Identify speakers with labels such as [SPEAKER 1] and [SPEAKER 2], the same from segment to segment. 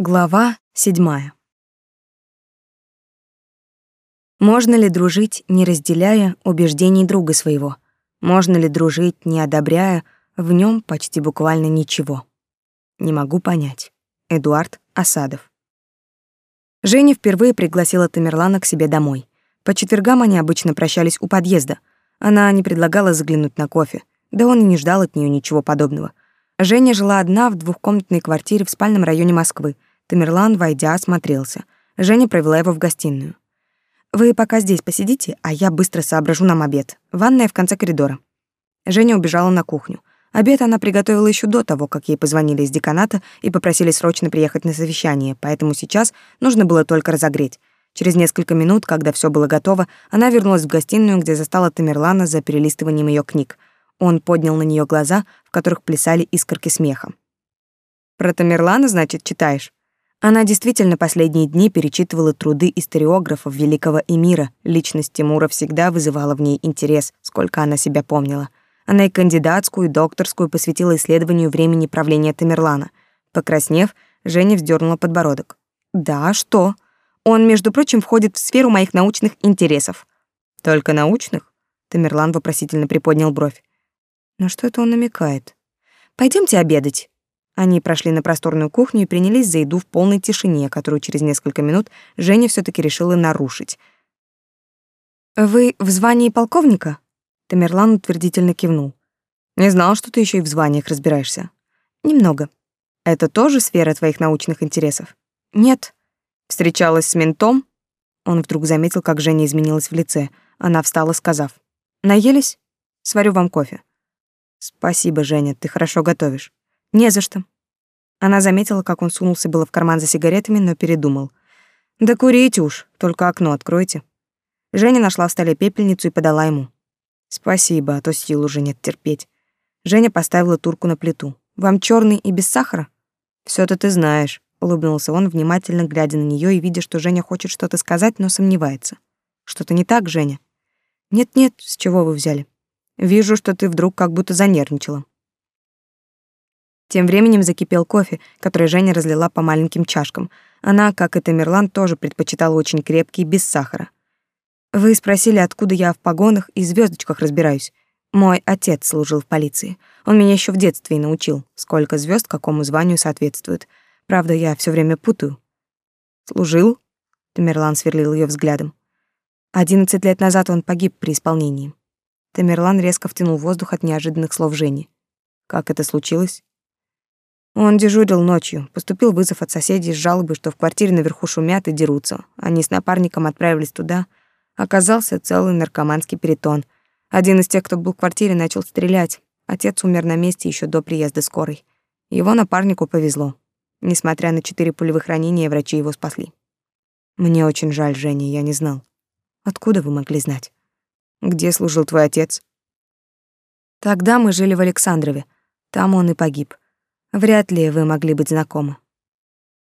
[SPEAKER 1] Глава седьмая. Можно ли дружить, не разделяя убеждений друга своего? Можно ли дружить, не одобряя в нем почти буквально ничего? Не могу понять. Эдуард Осадов. Женя впервые пригласила Тамерлана к себе домой. По четвергам они обычно прощались у подъезда. Она не предлагала заглянуть на кофе, да он и не ждал от нее ничего подобного. Женя жила одна в двухкомнатной квартире в спальном районе Москвы — Тамерлан, войдя, осмотрелся. Женя провела его в гостиную. «Вы пока здесь посидите, а я быстро соображу нам обед. Ванная в конце коридора». Женя убежала на кухню. Обед она приготовила еще до того, как ей позвонили из деканата и попросили срочно приехать на совещание, поэтому сейчас нужно было только разогреть. Через несколько минут, когда все было готово, она вернулась в гостиную, где застала Тамерлана за перелистыванием ее книг. Он поднял на нее глаза, в которых плясали искорки смеха. «Про Тамерлана, значит, читаешь?» Она действительно последние дни перечитывала труды историографов великого эмира. Личность Тимура всегда вызывала в ней интерес, сколько она себя помнила. Она и кандидатскую, и докторскую посвятила исследованию времени правления Тамерлана. Покраснев, Женя вздернула подбородок. «Да, что? Он, между прочим, входит в сферу моих научных интересов». «Только научных?» Тамерлан вопросительно приподнял бровь. «На что это он намекает?» Пойдемте обедать», они прошли на просторную кухню и принялись за еду в полной тишине, которую через несколько минут Женя все таки решила нарушить. «Вы в звании полковника?» Тамерлан утвердительно кивнул. «Не знал, что ты еще и в званиях разбираешься». «Немного». «Это тоже сфера твоих научных интересов?» «Нет». «Встречалась с ментом?» Он вдруг заметил, как Женя изменилась в лице. Она встала, сказав. «Наелись? Сварю вам кофе». «Спасибо, Женя, ты хорошо готовишь». Не за что. Она заметила, как он сунулся было в карман за сигаретами, но передумал. Да курите уж, только окно откройте. Женя нашла в столе пепельницу и подала ему. Спасибо, а то сил уже нет терпеть. Женя поставила турку на плиту. Вам черный и без сахара? все то ты знаешь, улыбнулся он, внимательно глядя на нее и видя, что Женя хочет что-то сказать, но сомневается. Что-то не так, Женя? Нет-нет, с чего вы взяли? Вижу, что ты вдруг как будто занервничала. Тем временем закипел кофе, который Женя разлила по маленьким чашкам. Она, как и Тамерлан, тоже предпочитала очень крепкий, без сахара. Вы спросили, откуда я в погонах и звездочках разбираюсь. Мой отец служил в полиции. Он меня еще в детстве и научил, сколько звезд какому званию соответствует. Правда, я все время путаю. Служил? Тамерлан сверлил ее взглядом. Одиннадцать лет назад он погиб при исполнении. Тамерлан резко втянул воздух от неожиданных слов Жени. Как это случилось? Он дежурил ночью. Поступил вызов от соседей с жалобой, что в квартире наверху шумят и дерутся. Они с напарником отправились туда. Оказался целый наркоманский перетон. Один из тех, кто был в квартире, начал стрелять. Отец умер на месте еще до приезда скорой. Его напарнику повезло. Несмотря на четыре пулевых ранения, врачи его спасли. Мне очень жаль, Женя, я не знал. Откуда вы могли знать? Где служил твой отец? Тогда мы жили в Александрове. Там он и погиб. Вряд ли вы могли быть знакомы.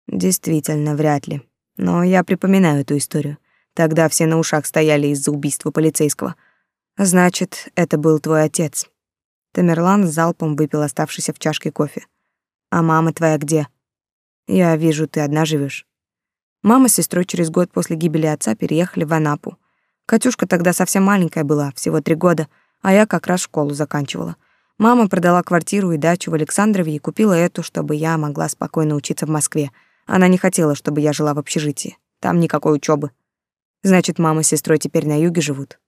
[SPEAKER 1] Действительно, вряд ли. Но я припоминаю эту историю. Тогда все на ушах стояли из-за убийства полицейского. Значит, это был твой отец. Тамерлан залпом выпил оставшийся в чашке кофе. А мама твоя где? Я вижу, ты одна живешь. Мама с сестрой через год после гибели отца переехали в Анапу. Катюшка тогда совсем маленькая была, всего три года, а я как раз школу заканчивала. Мама продала квартиру и дачу в Александрове и купила эту, чтобы я могла спокойно учиться в Москве. Она не хотела, чтобы я жила в общежитии. Там никакой учебы. Значит, мама с сестрой теперь на юге живут.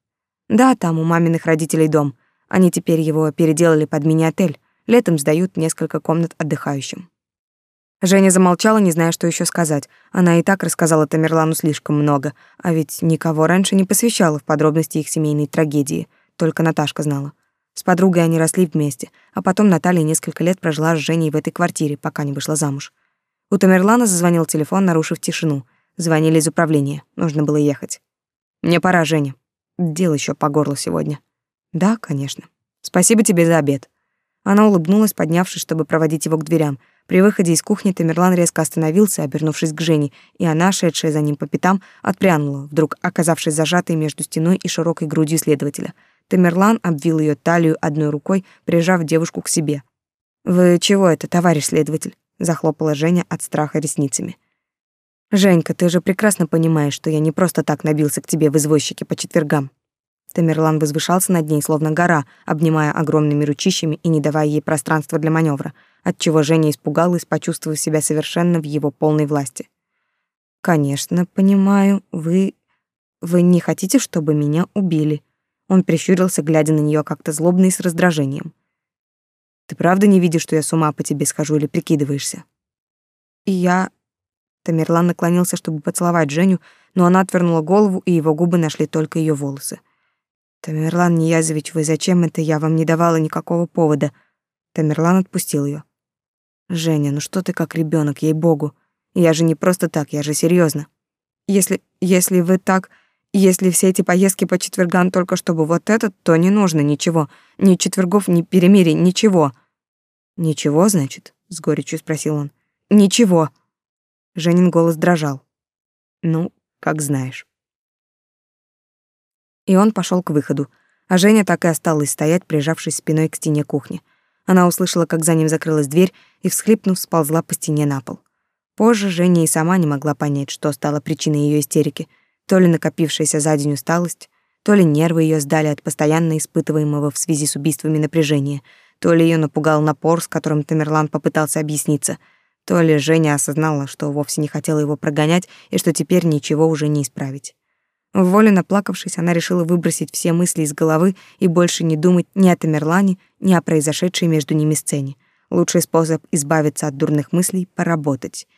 [SPEAKER 1] Да, там у маминых родителей дом. Они теперь его переделали под мини-отель. Летом сдают несколько комнат отдыхающим. Женя замолчала, не зная, что еще сказать. Она и так рассказала Тамерлану слишком много, а ведь никого раньше не посвящала в подробности их семейной трагедии. Только Наташка знала. С подругой они росли вместе, а потом Наталья несколько лет прожила с Женей в этой квартире, пока не вышла замуж. У Тамерлана зазвонил телефон, нарушив тишину. Звонили из управления, нужно было ехать. «Мне пора, Женя. Дел еще по горлу сегодня». «Да, конечно. Спасибо тебе за обед». Она улыбнулась, поднявшись, чтобы проводить его к дверям. При выходе из кухни Тамерлан резко остановился, обернувшись к Жене, и она, шедшая за ним по пятам, отпрянула, вдруг оказавшись зажатой между стеной и широкой грудью следователя — Тамерлан обвил ее талию одной рукой, прижав девушку к себе. «Вы чего это, товарищ следователь? захлопала Женя от страха ресницами. Женька, ты же прекрасно понимаешь, что я не просто так набился к тебе в извозчике по четвергам. Тамерлан возвышался над ней, словно гора, обнимая огромными ручищами и не давая ей пространства для маневра, отчего Женя испугалась, почувствовав себя совершенно в его полной власти. «Конечно, понимаю, вы... вы не хотите, чтобы меня убили?» Он прищурился, глядя на нее как-то злобно и с раздражением. «Ты правда не видишь, что я с ума по тебе схожу или прикидываешься?» «Я...» Тамерлан наклонился, чтобы поцеловать Женю, но она отвернула голову, и его губы нашли только ее волосы. Тамерлан Ниязович, вы зачем это? Я вам не давала никакого повода. Тамерлан отпустил ее. Женя, ну что ты как ребенок, ей-богу. Я же не просто так, я же серьезно. Если если вы так, если все эти поездки по четвергам только чтобы вот этот, то не нужно ничего. Ни четвергов, ни перемирий, ничего. Ничего, значит? с горечью спросил он. Ничего. Женин голос дрожал. Ну, как знаешь и он пошел к выходу, а Женя так и осталась стоять, прижавшись спиной к стене кухни. Она услышала, как за ним закрылась дверь, и, всхлипнув, сползла по стене на пол. Позже Женя и сама не могла понять, что стало причиной ее истерики. То ли накопившаяся за день усталость, то ли нервы ее сдали от постоянно испытываемого в связи с убийствами напряжения, то ли ее напугал напор, с которым Тамерлан попытался объясниться, то ли Женя осознала, что вовсе не хотела его прогонять и что теперь ничего уже не исправить. В волю наплакавшись, она решила выбросить все мысли из головы и больше не думать ни о Тамерлане, ни о произошедшей между ними сцене. Лучший способ избавиться от дурных мыслей — поработать.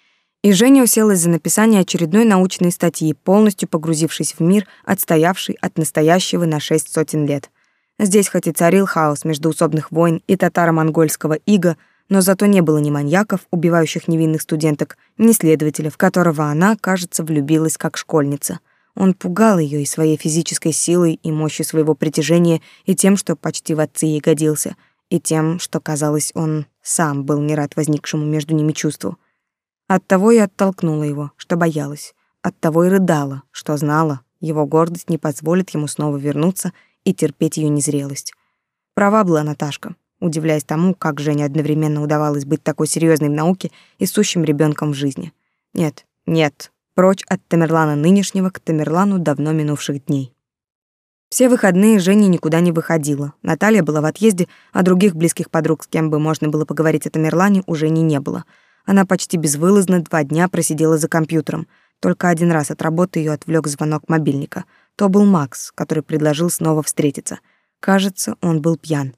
[SPEAKER 1] И Женя уселась за написание очередной научной статьи, полностью погрузившись в мир, отстоявший от настоящего на шесть сотен лет. Здесь хоть и царил хаос междуусобных войн и татаро-монгольского ига, но зато не было ни маньяков, убивающих невинных студенток, ни следователя, в которого она, кажется, влюбилась как школьница — он пугал ее и своей физической силой, и мощью своего притяжения, и тем, что почти в отцы ей годился, и тем, что, казалось, он сам был не рад возникшему между ними чувству. Оттого и оттолкнула его, что боялась. Оттого и рыдала, что знала, его гордость не позволит ему снова вернуться и терпеть ее незрелость. Права была Наташка, удивляясь тому, как Жене одновременно удавалось быть такой серьезной в науке и сущим ребенком в жизни. Нет, нет, прочь от Тамерлана нынешнего к Тамерлану давно минувших дней. Все выходные Женя никуда не выходила. Наталья была в отъезде, а других близких подруг, с кем бы можно было поговорить о Тамерлане, уже не не было. Она почти безвылазно два дня просидела за компьютером. Только один раз от работы ее отвлек звонок мобильника. То был Макс, который предложил снова встретиться. Кажется, он был пьян.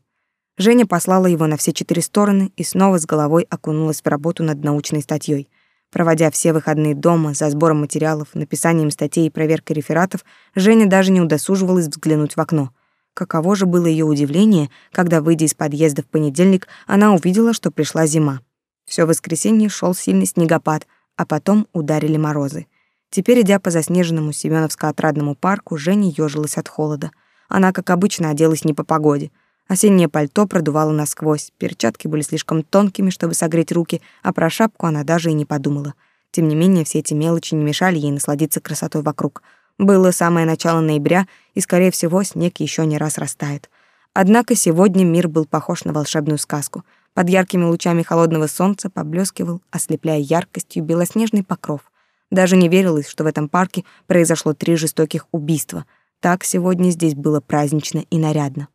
[SPEAKER 1] Женя послала его на все четыре стороны и снова с головой окунулась в работу над научной статьей. Проводя все выходные дома за сбором материалов, написанием статей и проверкой рефератов, Женя даже не удосуживалась взглянуть в окно. Каково же было ее удивление, когда, выйдя из подъезда в понедельник, она увидела, что пришла зима. Всё воскресенье шел сильный снегопад, а потом ударили морозы. Теперь, идя по заснеженному Семёновско-отрадному парку, Женя ёжилась от холода. Она, как обычно, оделась не по погоде — Осеннее пальто продувало насквозь, перчатки были слишком тонкими, чтобы согреть руки, а про шапку она даже и не подумала. Тем не менее, все эти мелочи не мешали ей насладиться красотой вокруг. Было самое начало ноября, и, скорее всего, снег еще не раз растает. Однако сегодня мир был похож на волшебную сказку. Под яркими лучами холодного солнца поблескивал, ослепляя яркостью, белоснежный покров. Даже не верилось, что в этом парке произошло три жестоких убийства. Так сегодня здесь было празднично и нарядно.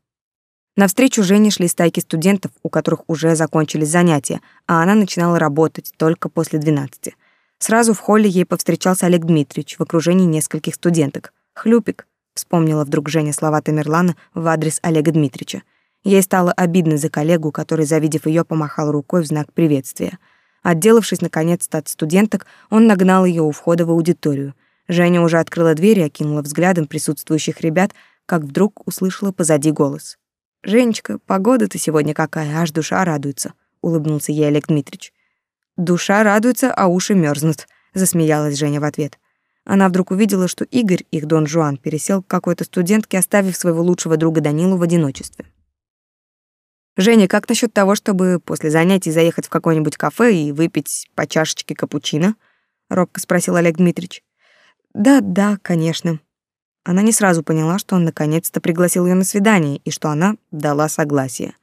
[SPEAKER 1] Навстречу Жене шли стайки студентов, у которых уже закончились занятия, а она начинала работать только после 12. Сразу в холле ей повстречался Олег Дмитриевич в окружении нескольких студенток. «Хлюпик», — вспомнила вдруг Женя слова Тамерлана в адрес Олега Дмитриевича. Ей стало обидно за коллегу, который, завидев ее, помахал рукой в знак приветствия. Отделавшись наконец-то от студенток, он нагнал ее у входа в аудиторию. Женя уже открыла дверь и окинула взглядом присутствующих ребят, как вдруг услышала позади голос. Женечка, погода-то сегодня какая, аж душа радуется, улыбнулся ей Олег Дмитрич. Душа радуется, а уши мерзнут, засмеялась Женя в ответ. Она вдруг увидела, что Игорь, их Дон Жуан, пересел к какой-то студентке, оставив своего лучшего друга Данилу в одиночестве. Женя, как насчет того, чтобы после занятий заехать в какое-нибудь кафе и выпить по чашечке капучино? робко спросил Олег Дмитрич. Да, да, конечно, она не сразу поняла, что он наконец-то пригласил ее на свидание и что она дала согласие.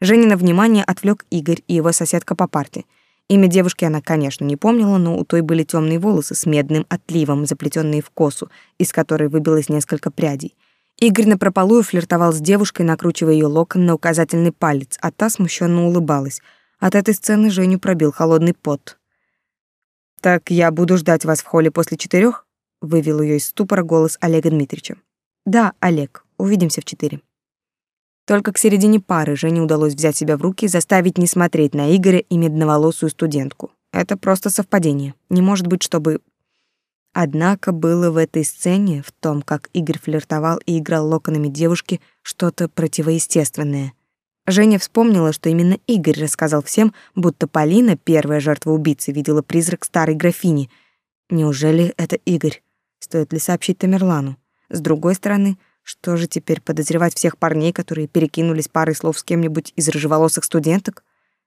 [SPEAKER 1] Женина внимание отвлек Игорь и его соседка по парте. Имя девушки она, конечно, не помнила, но у той были темные волосы с медным отливом, заплетенные в косу, из которой выбилось несколько прядей. Игорь напропалую флиртовал с девушкой, накручивая ее локон на указательный палец, а та смущенно улыбалась. От этой сцены Женю пробил холодный пот. «Так я буду ждать вас в холле после четырех? вывел ее из ступора голос Олега Дмитриевича. «Да, Олег, увидимся в четыре». Только к середине пары Жене удалось взять себя в руки и заставить не смотреть на Игоря и медноволосую студентку. Это просто совпадение. Не может быть, чтобы... Однако было в этой сцене, в том, как Игорь флиртовал и играл локонами девушки, что-то противоестественное. Женя вспомнила, что именно Игорь рассказал всем, будто Полина, первая жертва убийцы, видела призрак старой графини. Неужели это Игорь? Стоит ли сообщить Тамерлану? С другой стороны, что же теперь подозревать всех парней, которые перекинулись парой слов с кем-нибудь из рыжеволосых студенток?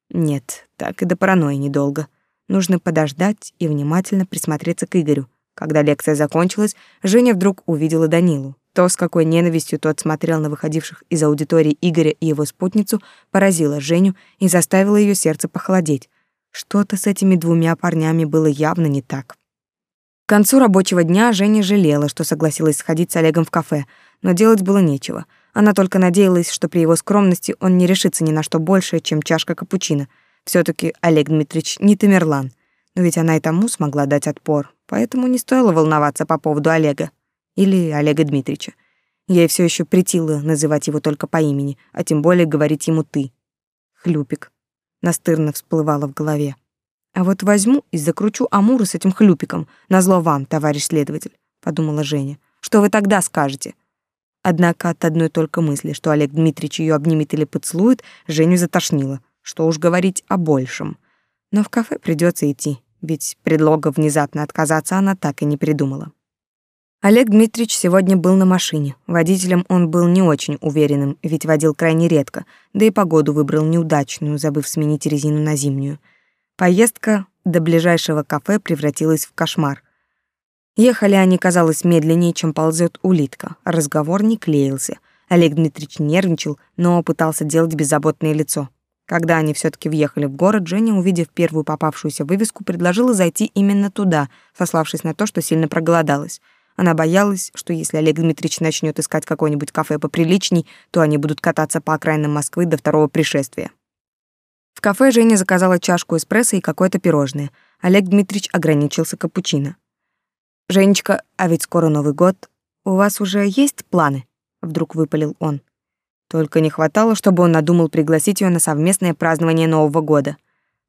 [SPEAKER 1] Нет, так и до паранойи недолго. Нужно подождать и внимательно присмотреться к Игорю. Когда лекция закончилась, Женя вдруг увидела Данилу. То, с какой ненавистью тот смотрел на выходивших из аудитории Игоря и его спутницу, поразило Женю и заставило ее сердце похолодеть. Что-то с этими двумя парнями было явно не так. К концу рабочего дня Женя жалела, что согласилась сходить с Олегом в кафе, но делать было нечего. Она только надеялась, что при его скромности он не решится ни на что большее, чем чашка капучино. все таки Олег Дмитриевич не Тамерлан. Ведь она и тому смогла дать отпор, поэтому не стоило волноваться по поводу Олега. Или Олега Дмитриевича. Ей все еще притило называть его только по имени, а тем более говорить ему «ты». Хлюпик. Настырно всплывало в голове. А вот возьму и закручу Амуру с этим хлюпиком, назло вам, товарищ следователь, подумала Женя. Что вы тогда скажете? Однако от одной только мысли, что Олег Дмитриевич ее обнимет или поцелует, Женю затошнило. Что уж говорить о большем. Но в кафе придется идти, ведь предлога внезапно отказаться она так и не придумала. Олег Дмитриевич сегодня был на машине. Водителем он был не очень уверенным, ведь водил крайне редко, да и погоду выбрал неудачную, забыв сменить резину на зимнюю. Поездка до ближайшего кафе превратилась в кошмар. Ехали они, казалось, медленнее, чем ползет улитка. Разговор не клеился. Олег Дмитриевич нервничал, но пытался делать беззаботное лицо. Когда они все таки въехали в город, Женя, увидев первую попавшуюся вывеску, предложила зайти именно туда, сославшись на то, что сильно проголодалась. Она боялась, что если Олег Дмитриевич начнет искать какое-нибудь кафе поприличней, то они будут кататься по окраинам Москвы до второго пришествия. В кафе Женя заказала чашку эспрессо и какое-то пирожное. Олег Дмитриевич ограничился капучино. Женечка, а ведь скоро Новый год. У вас уже есть планы? Вдруг выпалил он. Только не хватало, чтобы он надумал пригласить ее на совместное празднование Нового года.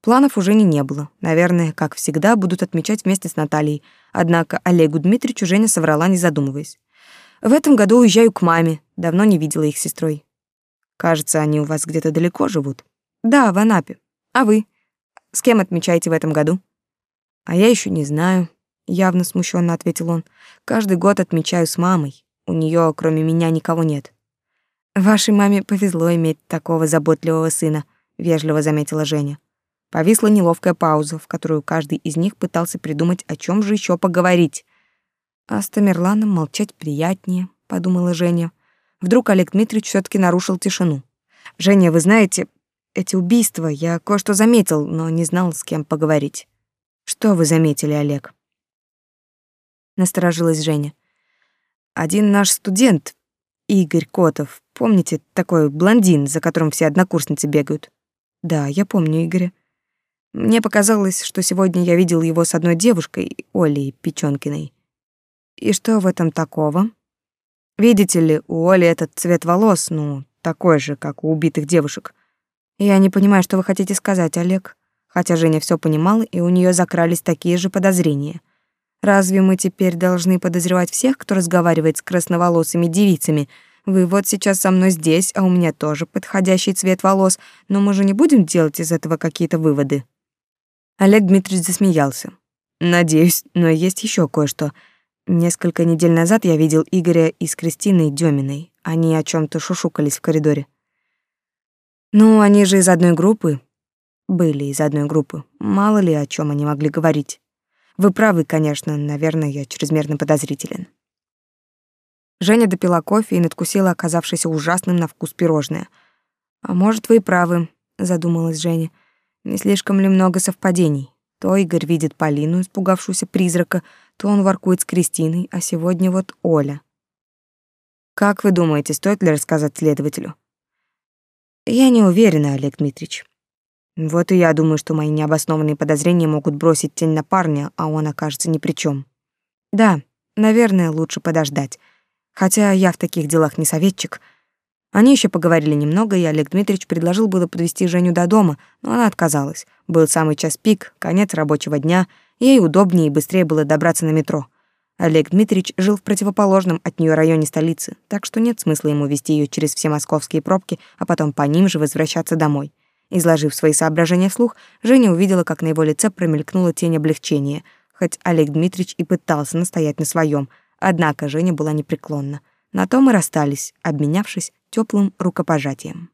[SPEAKER 1] Планов уже не, не было. Наверное, как всегда, будут отмечать вместе с Натальей. Однако Олегу Дмитриевичу Женя соврала, не задумываясь. В этом году уезжаю к маме. Давно не видела их сестрой. Кажется, они у вас где-то далеко живут. Да, в Анапе. А вы? С кем отмечаете в этом году? А я еще не знаю явно смущенно ответил он. Каждый год отмечаю с мамой. У нее, кроме меня, никого нет. Вашей маме повезло иметь такого заботливого сына, вежливо заметила Женя. Повисла неловкая пауза, в которую каждый из них пытался придумать, о чем же еще поговорить. А с Тамерланом молчать приятнее, подумала Женя. Вдруг Олег Дмитриевич все таки нарушил тишину. Женя, вы знаете, эти убийства я кое-что заметил, но не знал, с кем поговорить. Что вы заметили, Олег? насторожилась Женя. Один наш студент, Игорь Котов, помните, такой блондин, за которым все однокурсницы бегают? Да, я помню Игоря. Мне показалось, что сегодня я видел его с одной девушкой, Олей Печёнкиной. И что в этом такого? Видите ли, у Оли этот цвет волос, ну, такой же, как у убитых девушек. Я не понимаю, что вы хотите сказать, Олег. Хотя Женя все понимала, и у нее закрались такие же подозрения. Разве мы теперь должны подозревать всех, кто разговаривает с красноволосыми девицами? Вы вот сейчас со мной здесь, а у меня тоже подходящий цвет волос, но мы же не будем делать из этого какие-то выводы. Олег Дмитриевич засмеялся. Надеюсь, но есть еще кое-что. Несколько недель назад я видел Игоря и с Кристиной Деминой. Они о чем то шушукались в коридоре. Ну, они же из одной группы. Были из одной группы. Мало ли о чем они могли говорить. Вы правы, конечно, наверное, я чрезмерно подозрителен. Женя допила кофе и надкусила оказавшееся ужасным на вкус пирожное. А может, вы и правы, задумалась Женя. Не слишком ли много совпадений? То Игорь видит Полину, испугавшуюся призрака, то он воркует с Кристиной, а сегодня вот Оля. Как вы думаете, стоит ли рассказать следователю? Я не уверена, Олег Дмитриевич. Вот и я думаю, что мои необоснованные подозрения могут бросить тень на парня, а он окажется ни при чем. Да, наверное, лучше подождать. Хотя я в таких делах не советчик — они еще поговорили немного, и Олег Дмитриевич предложил было подвести Женю до дома, но она отказалась. Был самый час пик, конец рабочего дня, ей удобнее и быстрее было добраться на метро. Олег Дмитриевич жил в противоположном от нее районе столицы, так что нет смысла ему вести ее через все московские пробки, а потом по ним же возвращаться домой. Изложив свои соображения вслух, Женя увидела, как на его лице промелькнула тень облегчения, хоть Олег Дмитриевич и пытался настоять на своем, однако Женя была непреклонна. На том и расстались, обменявшись теплым рукопожатием.